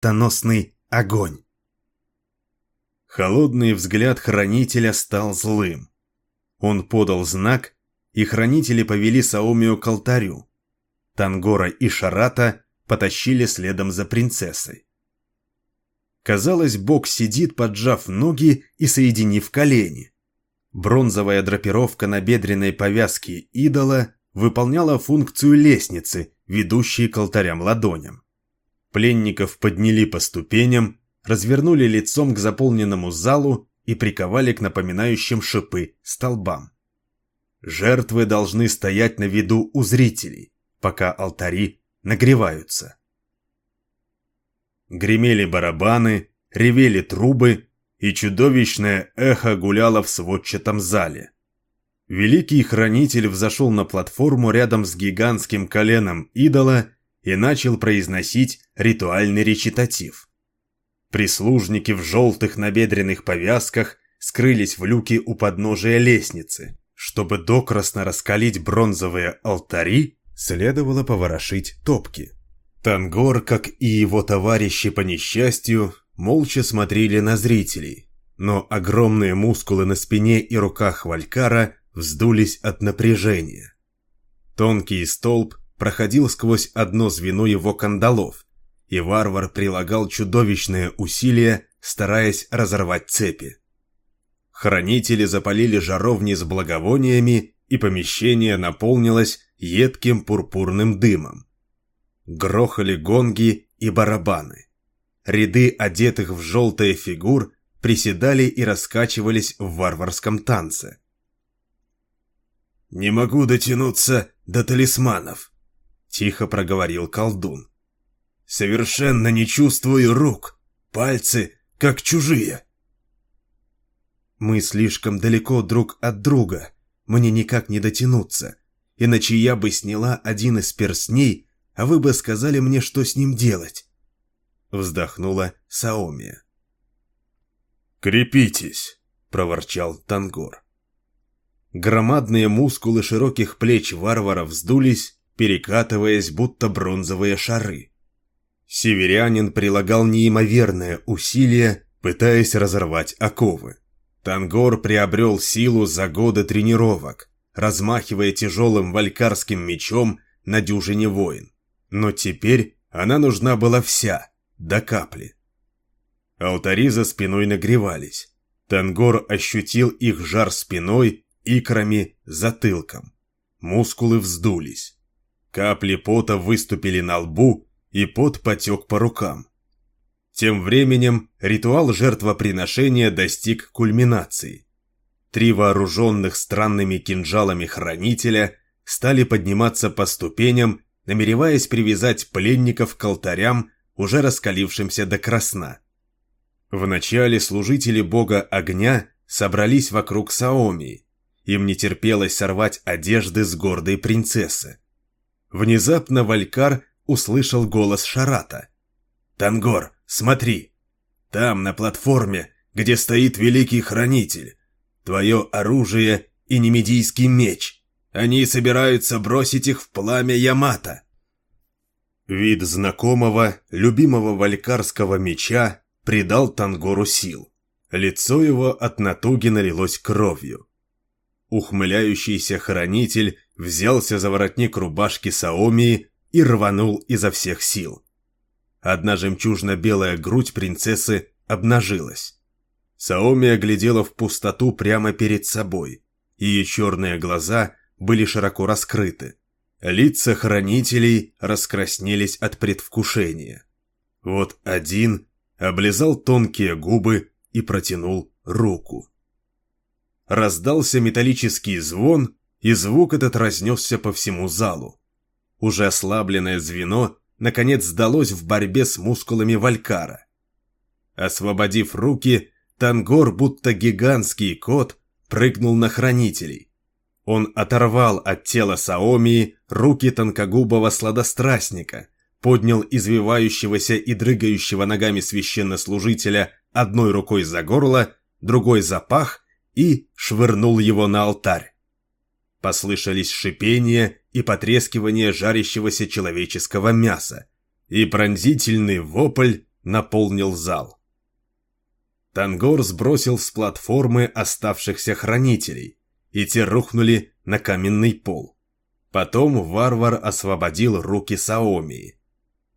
смертоносный огонь. Холодный взгляд хранителя стал злым. Он подал знак, и хранители повели Саомию к алтарю. Тангора и Шарата потащили следом за принцессой. Казалось, бог сидит, поджав ноги и соединив колени. Бронзовая драпировка на бедренной повязке идола выполняла функцию лестницы, ведущей к алтарям ладоням. Пленников подняли по ступеням, развернули лицом к заполненному залу и приковали к напоминающим шипы столбам. Жертвы должны стоять на виду у зрителей, пока алтари нагреваются. Гремели барабаны, ревели трубы, и чудовищное эхо гуляло в сводчатом зале. Великий хранитель взошел на платформу рядом с гигантским коленом идола и начал произносить ритуальный речитатив. Прислужники в желтых набедренных повязках скрылись в люке у подножия лестницы. Чтобы докрасно раскалить бронзовые алтари, следовало поворошить топки. Тангор, как и его товарищи по несчастью, молча смотрели на зрителей, но огромные мускулы на спине и руках Валькара вздулись от напряжения. Тонкий столб проходил сквозь одно звено его кандалов, и варвар прилагал чудовищные усилия, стараясь разорвать цепи. Хранители запалили жаровни с благовониями, и помещение наполнилось едким пурпурным дымом. Грохали гонги и барабаны. Ряды одетых в желтые фигур приседали и раскачивались в варварском танце. «Не могу дотянуться до талисманов», — тихо проговорил колдун. «Совершенно не чувствую рук, пальцы как чужие». «Мы слишком далеко друг от друга, мне никак не дотянуться, иначе я бы сняла один из перстней, а вы бы сказали мне, что с ним делать». Вздохнула Саомия. «Крепитесь», — проворчал Тангор. Громадные мускулы широких плеч варвара вздулись, перекатываясь, будто бронзовые шары. Северянин прилагал неимоверное усилие, пытаясь разорвать оковы. Тангор приобрел силу за годы тренировок, размахивая тяжелым валькарским мечом на дюжине воин. Но теперь она нужна была вся, до капли. Алтари за спиной нагревались. Тангор ощутил их жар спиной, икрами, затылком. Мускулы вздулись. Капли пота выступили на лбу, и пот потек по рукам. Тем временем ритуал жертвоприношения достиг кульминации. Три вооруженных странными кинжалами хранителя стали подниматься по ступеням, намереваясь привязать пленников к алтарям, уже раскалившимся до красна. Вначале служители бога огня собрались вокруг Саомии. Им не терпелось сорвать одежды с гордой принцессы. Внезапно Валькар услышал голос Шарата. «Тангор, смотри! Там, на платформе, где стоит Великий Хранитель, твое оружие и немедийский меч. Они собираются бросить их в пламя Ямата». Вид знакомого, любимого валькарского меча придал Тангору сил. Лицо его от натуги налилось кровью. Ухмыляющийся хранитель взялся за воротник рубашки Саомии и рванул изо всех сил. Одна жемчужно-белая грудь принцессы обнажилась. Саомия глядела в пустоту прямо перед собой. Ее черные глаза были широко раскрыты. Лица хранителей раскраснелись от предвкушения. Вот один облизал тонкие губы и протянул руку. Раздался металлический звон, и звук этот разнесся по всему залу. Уже ослабленное звено наконец сдалось в борьбе с мускулами Валькара. Освободив руки, Тангор, будто гигантский кот, прыгнул на хранителей. Он оторвал от тела Саомии руки тонкогубого сладострастника, поднял извивающегося и дрыгающего ногами священнослужителя одной рукой за горло, другой за пах и швырнул его на алтарь. Послышались шипение и потрескивание жарящегося человеческого мяса, и пронзительный вопль наполнил зал. Тангор сбросил с платформы оставшихся хранителей, и те рухнули на каменный пол. Потом варвар освободил руки Саомии.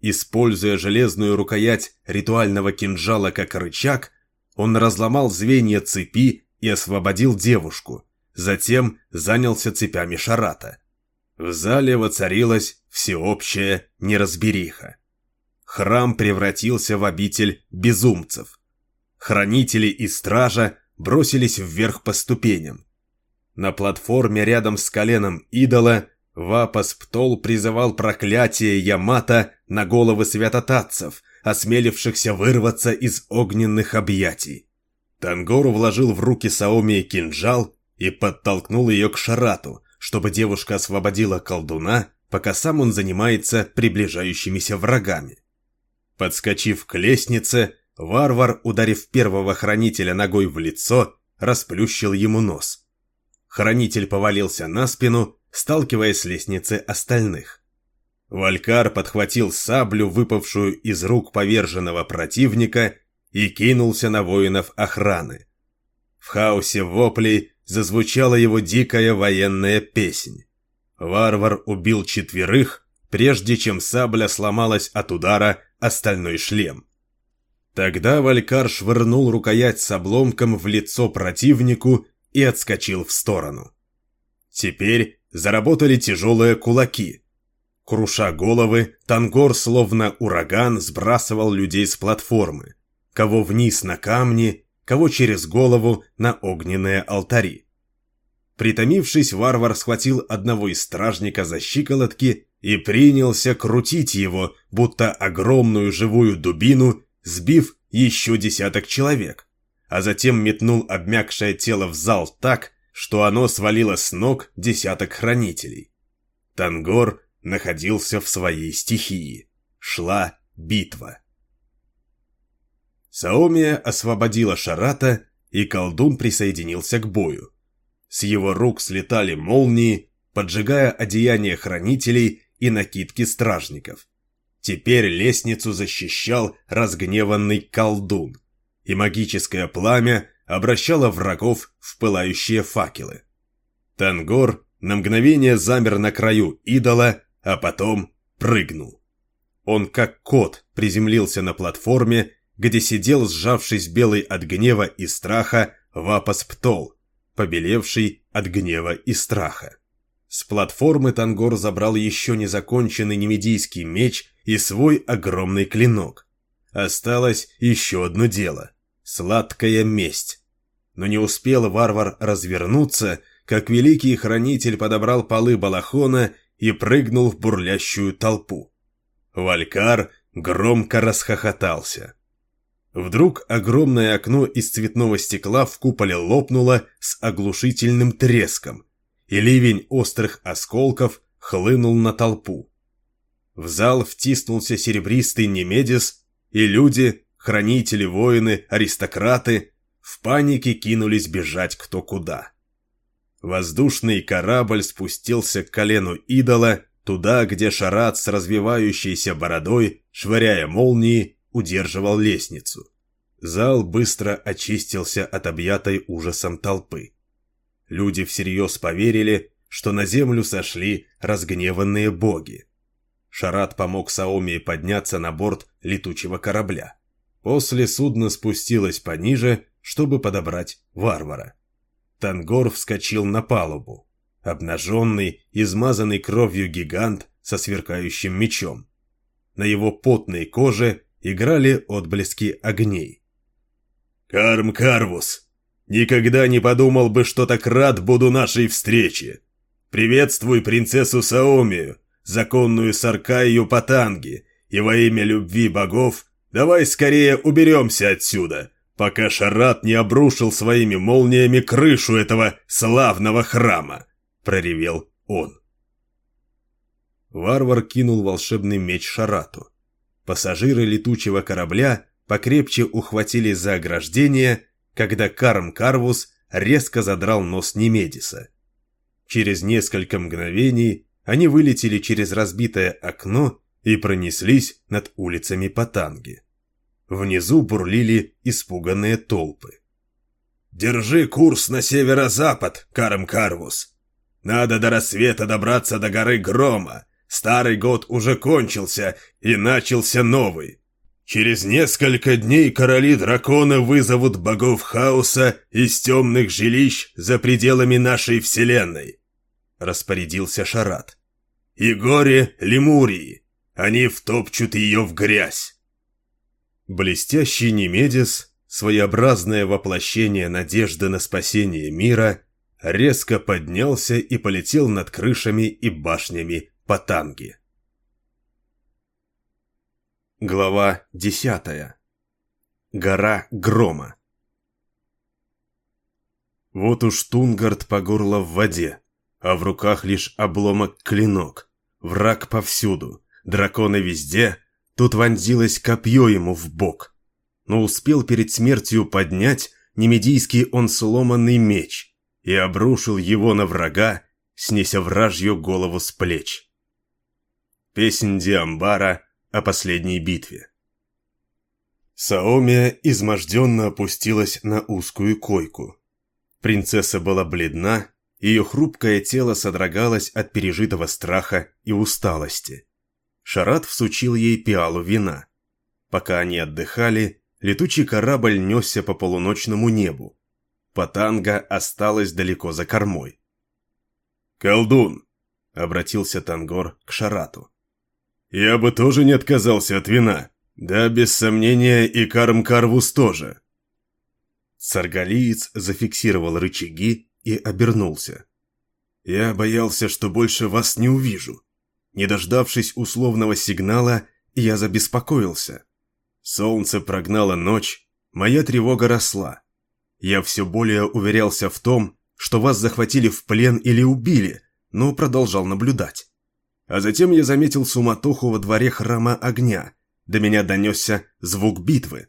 Используя железную рукоять ритуального кинжала как рычаг, он разломал звенья цепи и освободил девушку, затем занялся цепями Шарата. В зале воцарилась всеобщая неразбериха. Храм превратился в обитель безумцев. Хранители и стража бросились вверх по ступеням. На платформе рядом с коленом идола Вапас Птол призывал проклятие Ямата на головы святотатцев, осмелившихся вырваться из огненных объятий. Тангор вложил в руки Саоми кинжал и подтолкнул ее к Шарату, чтобы девушка освободила колдуна, пока сам он занимается приближающимися врагами. Подскочив к лестнице, варвар, ударив первого хранителя ногой в лицо, расплющил ему нос. Хранитель повалился на спину, сталкивая с лестницы остальных. Валькар подхватил саблю, выпавшую из рук поверженного противника, и кинулся на воинов охраны. В хаосе воплей зазвучала его дикая военная песнь. Варвар убил четверых, прежде чем сабля сломалась от удара остальной шлем. Тогда Валькар швырнул рукоять с обломком в лицо противнику и отскочил в сторону. Теперь заработали тяжелые кулаки. Круша головы, Тангор словно ураган сбрасывал людей с платформы кого вниз на камни, кого через голову на огненные алтари. Притомившись, варвар схватил одного из стражника за щиколотки и принялся крутить его, будто огромную живую дубину, сбив еще десяток человек, а затем метнул обмякшее тело в зал так, что оно свалило с ног десяток хранителей. Тангор находился в своей стихии. Шла битва. Саомия освободила Шарата, и колдун присоединился к бою. С его рук слетали молнии, поджигая одеяния хранителей и накидки стражников. Теперь лестницу защищал разгневанный колдун, и магическое пламя обращало врагов в пылающие факелы. Тангор на мгновение замер на краю идола, а потом прыгнул. Он как кот приземлился на платформе где сидел, сжавшись белый от гнева и страха, Вапас Птол, побелевший от гнева и страха. С платформы Тангор забрал еще незаконченный немедийский меч и свой огромный клинок. Осталось еще одно дело – сладкая месть. Но не успел варвар развернуться, как великий хранитель подобрал полы балахона и прыгнул в бурлящую толпу. Валькар громко расхохотался. Вдруг огромное окно из цветного стекла в куполе лопнуло с оглушительным треском, и ливень острых осколков хлынул на толпу. В зал втиснулся серебристый Немедис, и люди, хранители, воины, аристократы, в панике кинулись бежать кто куда. Воздушный корабль спустился к колену идола, туда, где Шарат с развивающейся бородой, швыряя молнии, удерживал лестницу. Зал быстро очистился от объятой ужасом толпы. Люди всерьез поверили, что на землю сошли разгневанные боги. Шарат помог Саомии подняться на борт летучего корабля. После судно спустилось пониже, чтобы подобрать варвара. Тангор вскочил на палубу. Обнаженный, измазанный кровью гигант со сверкающим мечом. На его потной коже играли отблески огней. «Карм Карвус, никогда не подумал бы, что так рад буду нашей встрече. Приветствуй принцессу Саомию, законную Саркаю Патанги, и во имя любви богов давай скорее уберемся отсюда, пока Шарат не обрушил своими молниями крышу этого славного храма», — проревел он. Варвар кинул волшебный меч Шарату. Пассажиры летучего корабля покрепче ухватились за ограждение, когда Карм Карвус резко задрал нос Немедиса. Через несколько мгновений они вылетели через разбитое окно и пронеслись над улицами Патанги. Внизу бурлили испуганные толпы. «Держи курс на северо-запад, Карм Карвус. Надо до рассвета добраться до горы Грома. Старый год уже кончился, и начался новый. Через несколько дней короли дракона вызовут богов хаоса из темных жилищ за пределами нашей вселенной», — распорядился Шарат. «И горе Лемурии. Они втопчут ее в грязь». Блестящий Немедис, своеобразное воплощение надежды на спасение мира, резко поднялся и полетел над крышами и башнями Патанги. Глава десятая. Гора Грома. Вот уж Тунгард по горло в воде, а в руках лишь обломок-клинок. Враг повсюду, драконы везде, тут вонзилось копье ему в бок. Но успел перед смертью поднять немедийский он сломанный меч и обрушил его на врага, снеся вражью голову с плеч. Песнь Диамбара — о последней битве. Саомия изможденно опустилась на узкую койку. Принцесса была бледна, ее хрупкое тело содрогалось от пережитого страха и усталости. Шарат всучил ей пиалу вина. Пока они отдыхали, летучий корабль несся по полуночному небу. Патанга осталась далеко за кормой. «Колдун!» — обратился Тангор к Шарату. Я бы тоже не отказался от вина. Да, без сомнения, и Карм Карвус тоже. Саргалиец зафиксировал рычаги и обернулся. Я боялся, что больше вас не увижу. Не дождавшись условного сигнала, я забеспокоился. Солнце прогнало ночь, моя тревога росла. Я все более уверялся в том, что вас захватили в плен или убили, но продолжал наблюдать. А затем я заметил суматоху во дворе храма огня. До меня донесся звук битвы.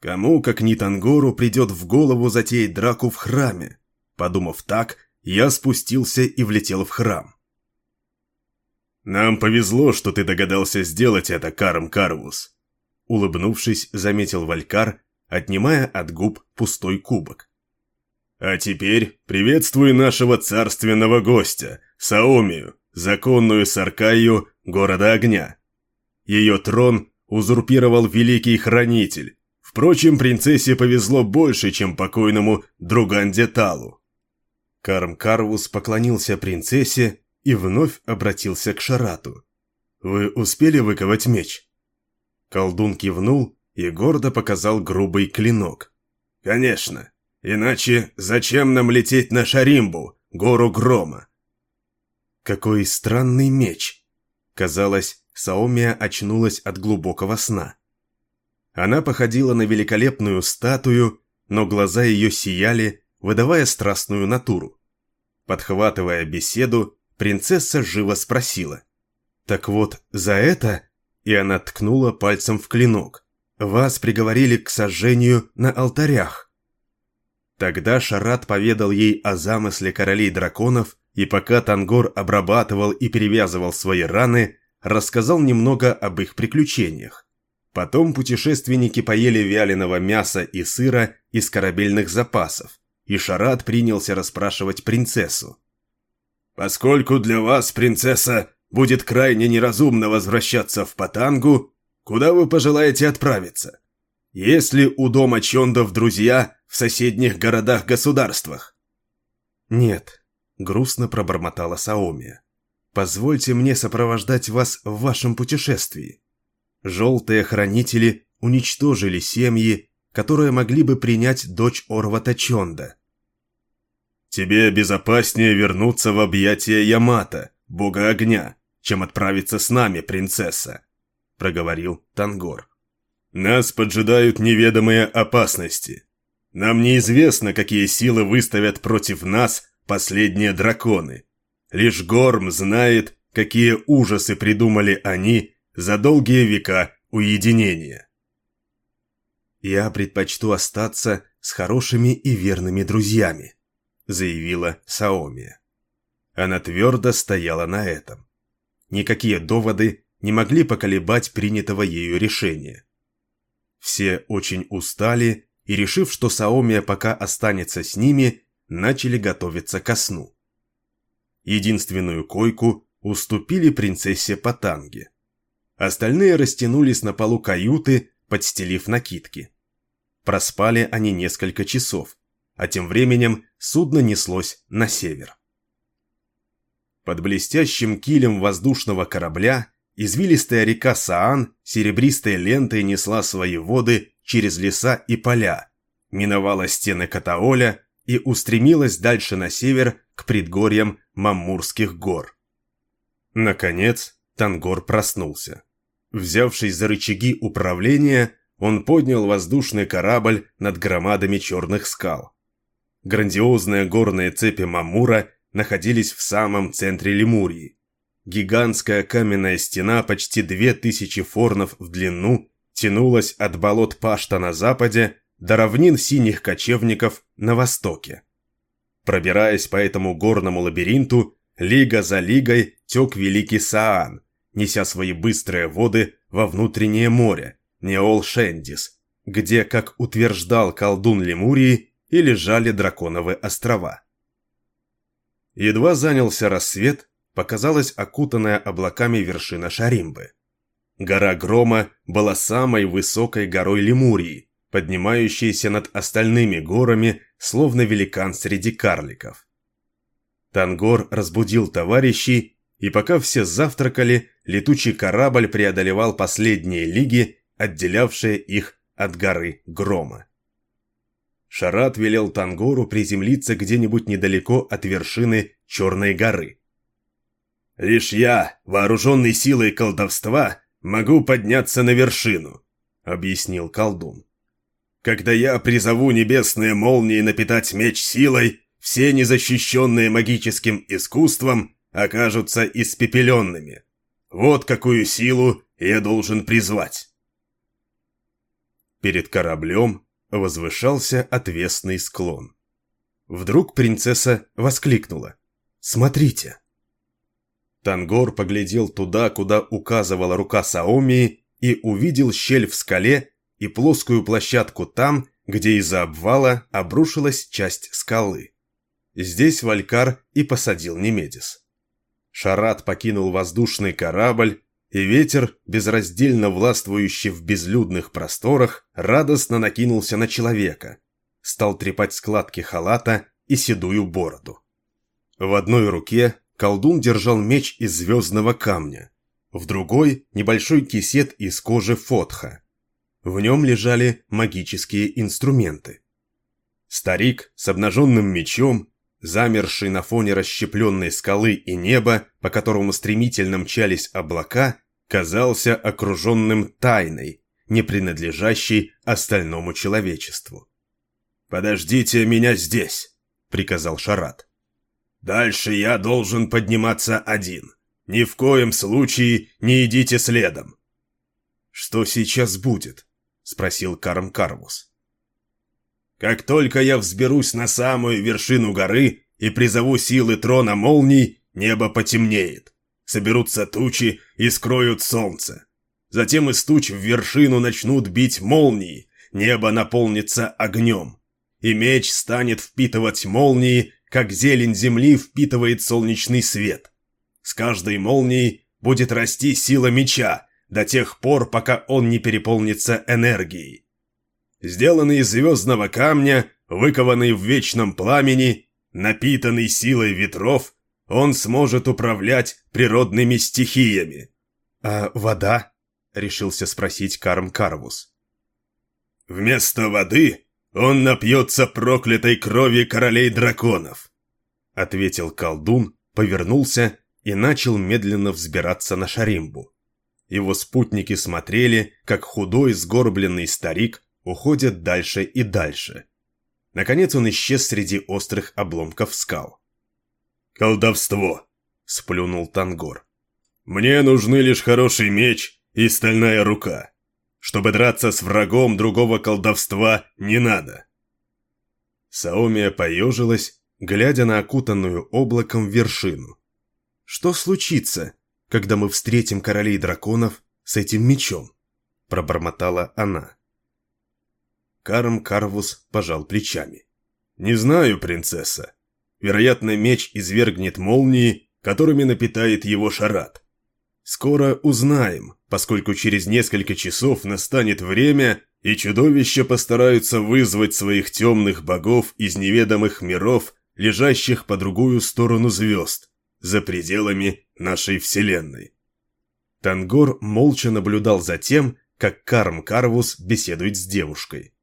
Кому, как ни Тангору, придет в голову затеять драку в храме? Подумав так, я спустился и влетел в храм. «Нам повезло, что ты догадался сделать это, Карм Карвус», улыбнувшись, заметил Валькар, отнимая от губ пустой кубок. «А теперь приветствуй нашего царственного гостя, Саомию, законную Саркаю города огня. Ее трон узурпировал Великий Хранитель. Впрочем, принцессе повезло больше, чем покойному Друганде Талу. Карм Карвус поклонился принцессе и вновь обратился к Шарату. «Вы успели выковать меч?» Колдун кивнул и гордо показал грубый клинок. «Конечно. Иначе зачем нам лететь на Шаримбу, гору грома? Какой странный меч! Казалось, Саомия очнулась от глубокого сна. Она походила на великолепную статую, но глаза ее сияли, выдавая страстную натуру. Подхватывая беседу, принцесса живо спросила. «Так вот, за это...» И она ткнула пальцем в клинок. «Вас приговорили к сожжению на алтарях». Тогда Шарат поведал ей о замысле королей драконов и пока Тангор обрабатывал и перевязывал свои раны, рассказал немного об их приключениях. Потом путешественники поели вяленого мяса и сыра из корабельных запасов, и Шарат принялся расспрашивать принцессу. «Поскольку для вас, принцесса, будет крайне неразумно возвращаться в Патангу, куда вы пожелаете отправиться? Есть ли у дома Чондов друзья в соседних городах-государствах?» «Нет», грустно пробормотала Саомия. «Позвольте мне сопровождать вас в вашем путешествии. Желтые хранители уничтожили семьи, которые могли бы принять дочь Орвата Чонда. «Тебе безопаснее вернуться в объятия Ямата, бога огня, чем отправиться с нами, принцесса», — проговорил Тангор. «Нас поджидают неведомые опасности. Нам неизвестно, какие силы выставят против нас последние драконы. Лишь Горм знает, какие ужасы придумали они за долгие века уединения. «Я предпочту остаться с хорошими и верными друзьями», заявила Саомия. Она твердо стояла на этом. Никакие доводы не могли поколебать принятого ею решения. Все очень устали и, решив, что Саомия пока останется с ними, начали готовиться ко сну. Единственную койку уступили принцессе Патанге. Остальные растянулись на полу каюты, подстелив накидки. Проспали они несколько часов, а тем временем судно неслось на север. Под блестящим килем воздушного корабля извилистая река Саан серебристой лентой несла свои воды через леса и поля, миновала стены Катаоля и устремилась дальше на север к предгорьям Маммурских гор. Наконец, Тангор проснулся. Взявшись за рычаги управления, он поднял воздушный корабль над громадами черных скал. Грандиозные горные цепи Мамура находились в самом центре Лемурии. Гигантская каменная стена почти две тысячи форнов в длину тянулась от болот Пашта на западе до равнин синих кочевников на востоке. Пробираясь по этому горному лабиринту, лига за лигой тек Великий Саан, неся свои быстрые воды во внутреннее море, Неол-Шендис, где, как утверждал колдун Лемурии, и лежали драконовые острова. Едва занялся рассвет, показалась окутанная облаками вершина Шаримбы. Гора Грома была самой высокой горой Лемурии, поднимающейся над остальными горами, словно великан среди карликов. Тангор разбудил товарищей, и пока все завтракали, летучий корабль преодолевал последние лиги, отделявшие их от горы Грома. Шарат велел Тангору приземлиться где-нибудь недалеко от вершины Черной горы. «Лишь я, вооруженный силой колдовства, могу подняться на вершину», — объяснил колдун. «Когда я призову небесные молнии напитать меч силой, все незащищенные магическим искусством окажутся испепеленными. Вот какую силу я должен призвать». Перед кораблем возвышался отвесный склон. Вдруг принцесса воскликнула. «Смотрите!» Тангор поглядел туда, куда указывала рука Саомии, и увидел щель в скале и плоскую площадку там, где из-за обвала обрушилась часть скалы. Здесь Валькар и посадил Немедис. Шарат покинул воздушный корабль, и ветер, безраздельно властвующий в безлюдных просторах, радостно накинулся на человека, стал трепать складки халата и седую бороду. В одной руке колдун держал меч из звездного камня, в другой – небольшой кисет из кожи фотха. В нем лежали магические инструменты. Старик с обнаженным мечом, замерший на фоне расщепленной скалы и неба, по которому стремительно мчались облака, казался окруженным тайной, не принадлежащей остальному человечеству. «Подождите меня здесь», — приказал Шарат. «Дальше я должен подниматься один. Ни в коем случае не идите следом». «Что сейчас будет?» — спросил Карм Карвус. «Как только я взберусь на самую вершину горы и призову силы трона молний, небо потемнеет. Соберутся тучи и скроют солнце. Затем из туч в вершину начнут бить молнии, небо наполнится огнем. И меч станет впитывать молнии, как зелень земли впитывает солнечный свет. С каждой молнией будет расти сила меча до тех пор, пока он не переполнится энергией. Сделанный из звездного камня, выкованный в вечном пламени, напитанный силой ветров, он сможет управлять природными стихиями. «А вода?» — решился спросить Карм Карвус. «Вместо воды он напьется проклятой крови королей драконов», — ответил колдун, повернулся и начал медленно взбираться на Шаримбу. Его спутники смотрели, как худой сгорбленный старик уходит дальше и дальше. Наконец он исчез среди острых обломков скал. «Колдовство!» — сплюнул Тангор. «Мне нужны лишь хороший меч и стальная рука. Чтобы драться с врагом другого колдовства не надо». Саомия поежилась, глядя на окутанную облаком вершину. «Что случится, когда мы встретим королей драконов с этим мечом?» – пробормотала она. Карм Карвус пожал плечами. «Не знаю, принцесса. Вероятно, меч извергнет молнии, которыми напитает его шарат. Скоро узнаем, поскольку через несколько часов настанет время, и чудовища постараются вызвать своих темных богов из неведомых миров, лежащих по другую сторону звезд, за пределами нашей Вселенной. Тангор молча наблюдал за тем, как Карм Карвус беседует с девушкой.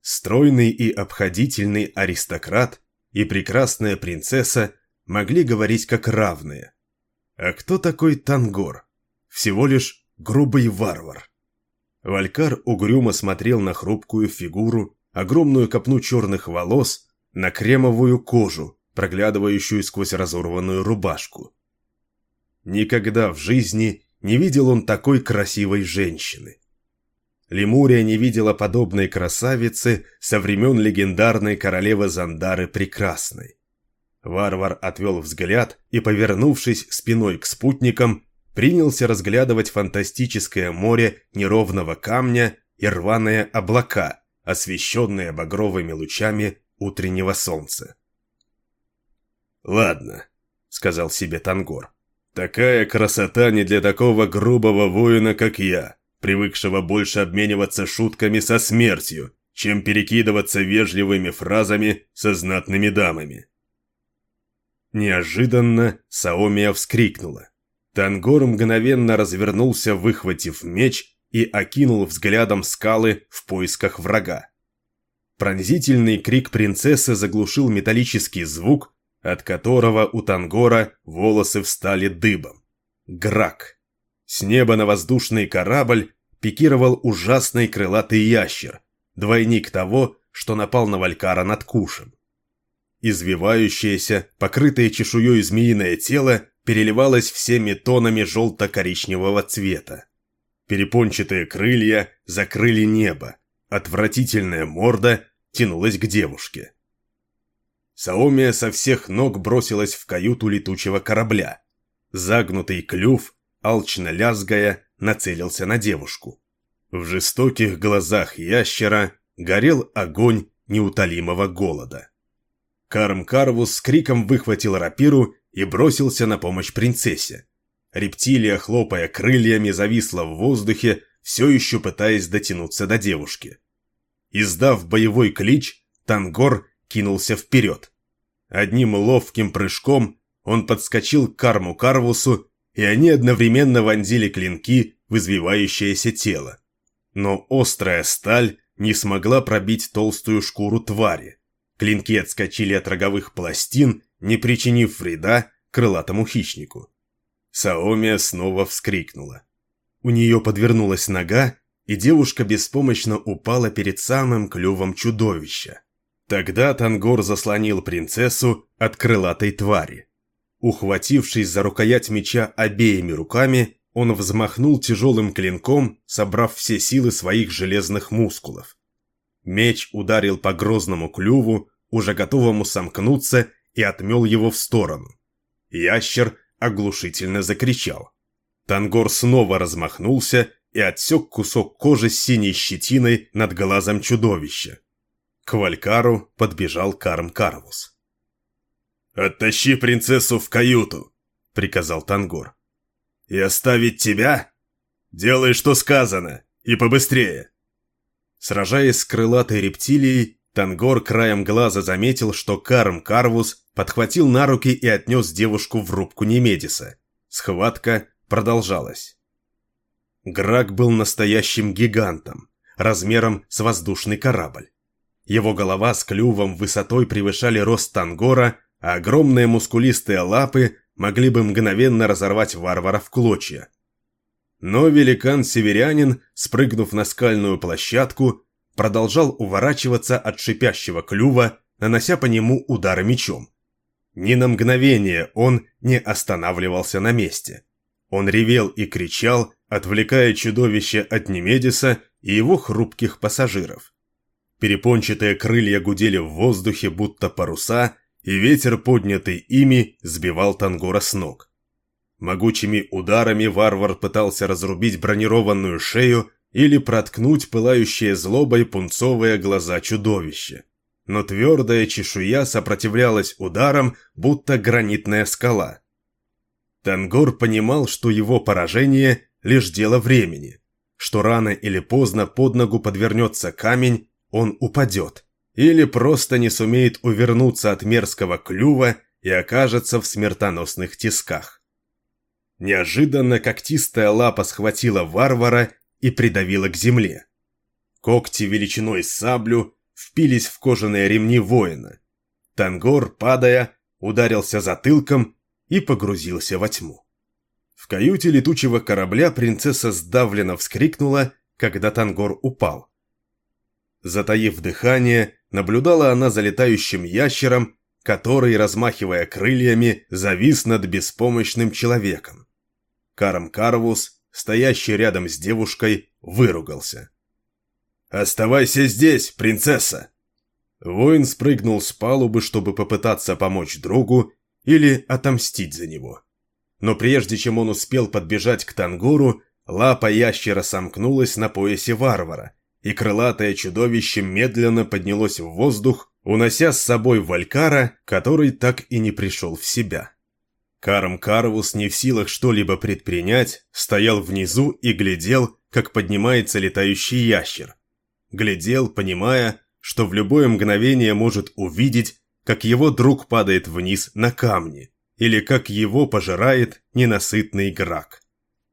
Стройный и обходительный аристократ и прекрасная принцесса могли говорить как равные. А кто такой Тангор? Всего лишь грубый варвар. Валькар угрюмо смотрел на хрупкую фигуру, огромную копну черных волос, на кремовую кожу, проглядывающую сквозь разорванную рубашку. Никогда в жизни не видел он такой красивой женщины. Лемурия не видела подобной красавицы со времен легендарной королевы Зандары Прекрасной. Варвар отвел взгляд и, повернувшись спиной к спутникам, принялся разглядывать фантастическое море неровного камня и рваные облака, освещенные багровыми лучами утреннего солнца. «Ладно», — сказал себе Тангор, — «такая красота не для такого грубого воина, как я, привыкшего больше обмениваться шутками со смертью, чем перекидываться вежливыми фразами со знатными дамами». Неожиданно Саомия вскрикнула. Тангор мгновенно развернулся, выхватив меч, и окинул взглядом скалы в поисках врага. Пронзительный крик принцессы заглушил металлический звук, от которого у Тангора волосы встали дыбом. Грак. С неба на воздушный корабль пикировал ужасный крылатый ящер, двойник того, что напал на Валькара над Кушем. Извивающееся, покрытое чешуей змеиное тело переливалось всеми тонами желто-коричневого цвета. Перепончатые крылья закрыли небо, отвратительная морда тянулась к девушке. Саомия со всех ног бросилась в каюту летучего корабля. Загнутый клюв, алчно лязгая, нацелился на девушку. В жестоких глазах ящера горел огонь неутолимого голода. Карм Карвус с криком выхватил рапиру и бросился на помощь принцессе. Рептилия, хлопая крыльями, зависла в воздухе, все еще пытаясь дотянуться до девушки. Издав боевой клич, Тангор кинулся вперед. Одним ловким прыжком он подскочил к Карму Карвусу, и они одновременно вонзили клинки в извивающееся тело. Но острая сталь не смогла пробить толстую шкуру твари. Клинки отскочили от роговых пластин, не причинив вреда крылатому хищнику. Саомия снова вскрикнула. У нее подвернулась нога, и девушка беспомощно упала перед самым клювом чудовища. Тогда Тангор заслонил принцессу от крылатой твари. Ухватившись за рукоять меча обеими руками, он взмахнул тяжелым клинком, собрав все силы своих железных мускулов. Меч ударил по грозному клюву, уже готовому сомкнуться, и отмел его в сторону. Ящер оглушительно закричал. Тангор снова размахнулся и отсек кусок кожи с синей щетиной над глазом чудовища. К Валькару подбежал Карм Карвус. «Оттащи принцессу в каюту!» — приказал Тангор. «И оставить тебя? Делай, что сказано, и побыстрее!» Сражаясь с крылатой рептилией, Тангор краем глаза заметил, что Карм Карвус подхватил на руки и отнес девушку в рубку Немедиса. Схватка продолжалась. Грак был настоящим гигантом, размером с воздушный корабль. Его голова с клювом высотой превышали рост Тангора, а огромные мускулистые лапы могли бы мгновенно разорвать варвара в клочья. Но великан-северянин, спрыгнув на скальную площадку, продолжал уворачиваться от шипящего клюва, нанося по нему удары мечом. Ни на мгновение он не останавливался на месте. Он ревел и кричал, отвлекая чудовище от Немедиса и его хрупких пассажиров. Перепончатые крылья гудели в воздухе, будто паруса, и ветер, поднятый ими, сбивал Тангора с ног. Могучими ударами варвар пытался разрубить бронированную шею или проткнуть пылающее злобой пунцовые глаза чудовища. Но твердая чешуя сопротивлялась ударам, будто гранитная скала. Тангор понимал, что его поражение – лишь дело времени, что рано или поздно под ногу подвернется камень, он упадет, или просто не сумеет увернуться от мерзкого клюва и окажется в смертоносных тисках. Неожиданно когтистая лапа схватила варвара и придавила к земле. Когти величиной саблю впились в кожаные ремни воина. Тангор, падая, ударился затылком и погрузился во тьму. В каюте летучего корабля принцесса сдавленно вскрикнула, когда Тангор упал. Затаив дыхание, наблюдала она за летающим ящером, который, размахивая крыльями, завис над беспомощным человеком. Карм Карвус, стоящий рядом с девушкой, выругался. «Оставайся здесь, принцесса!» Воин спрыгнул с палубы, чтобы попытаться помочь другу или отомстить за него. Но прежде чем он успел подбежать к Тангуру, лапа ящера сомкнулась на поясе варвара, и крылатое чудовище медленно поднялось в воздух, унося с собой Валькара, который так и не пришел в себя. Карм Карвус, не в силах что-либо предпринять, стоял внизу и глядел, как поднимается летающий ящер. Глядел, понимая, что в любое мгновение может увидеть, как его друг падает вниз на камни, или как его пожирает ненасытный Грак.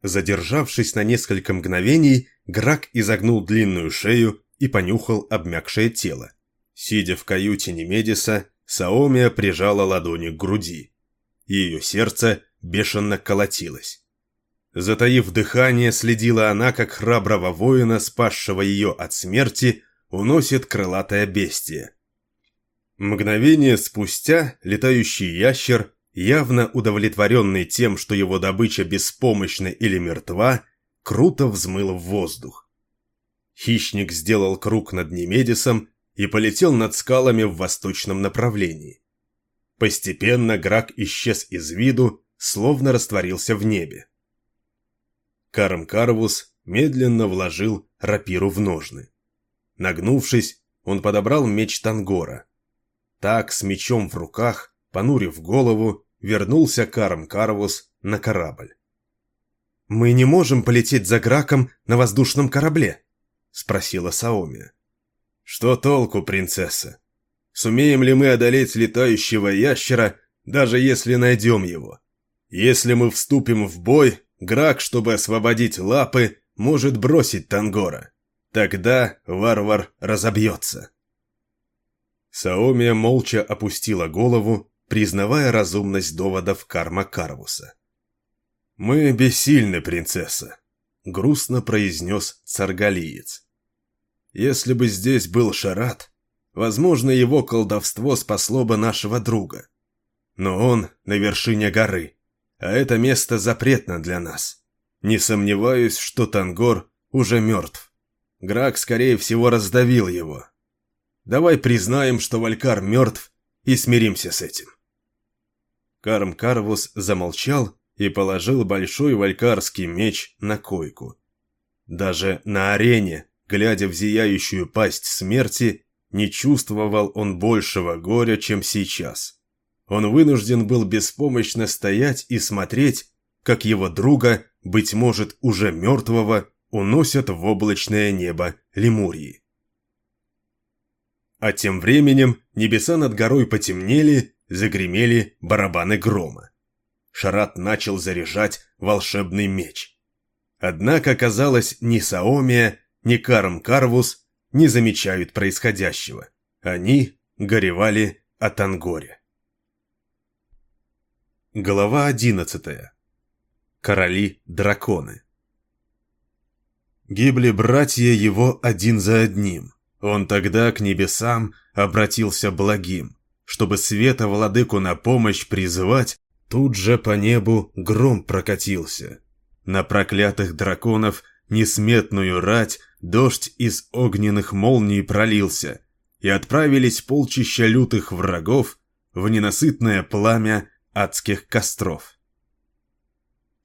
Задержавшись на несколько мгновений, Грак изогнул длинную шею и понюхал обмякшее тело. Сидя в каюте Немедиса, Саомия прижала ладони к груди. Ее сердце бешено колотилось. Затаив дыхание, следила она, как храброго воина, спасшего ее от смерти, уносит крылатое бестие. Мгновение спустя летающий ящер явно удовлетворенный тем, что его добыча беспомощна или мертва, круто взмыл в воздух. Хищник сделал круг над Немедисом и полетел над скалами в восточном направлении. Постепенно Грак исчез из виду, словно растворился в небе. Карм Карвус медленно вложил рапиру в ножны. Нагнувшись, он подобрал меч Тангора. Так, с мечом в руках, понурив голову, вернулся Карм Карвус на корабль. «Мы не можем полететь за Граком на воздушном корабле?» — спросила Саоми. «Что толку, принцесса? Сумеем ли мы одолеть летающего ящера, даже если найдем его? Если мы вступим в бой, Грак, чтобы освободить лапы, может бросить Тангора. Тогда варвар разобьется». Саомия молча опустила голову признавая разумность доводов Карма Карвуса. «Мы бессильны, принцесса», — грустно произнес царгалиец. «Если бы здесь был Шарат, возможно, его колдовство спасло бы нашего друга. Но он на вершине горы, а это место запретно для нас. Не сомневаюсь, что Тангор уже мертв. Грак, скорее всего, раздавил его. Давай признаем, что Валькар мертв, и смиримся с этим». Карм Карвус замолчал и положил большой валькарский меч на койку. Даже на арене, глядя в зияющую пасть смерти, не чувствовал он большего горя, чем сейчас. Он вынужден был беспомощно стоять и смотреть, как его друга, быть может, уже мертвого, уносят в облачное небо Лемурии. А тем временем небеса над горой потемнели, загремели барабаны грома. Шарат начал заряжать волшебный меч. Однако, казалось, ни Саомия, ни Карм Карвус не замечают происходящего. Они горевали от Ангоре. Глава одиннадцатая. Короли-драконы. Гибли братья его один за одним. Он тогда к небесам обратился благим чтобы света владыку на помощь призывать, тут же по небу гром прокатился. На проклятых драконов несметную рать дождь из огненных молний пролился, и отправились полчища лютых врагов в ненасытное пламя адских костров.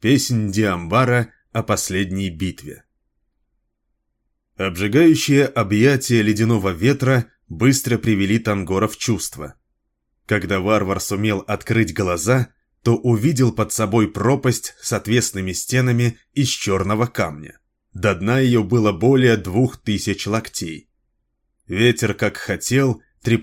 Песнь Диамбара о последней битве Обжигающие объятия ледяного ветра быстро привели Тангора в чувство. Когда варвар сумел открыть глаза, то увидел под собой пропасть с отвесными стенами из черного камня. До дна ее было более двух тысяч локтей. Ветер, как хотел, трепал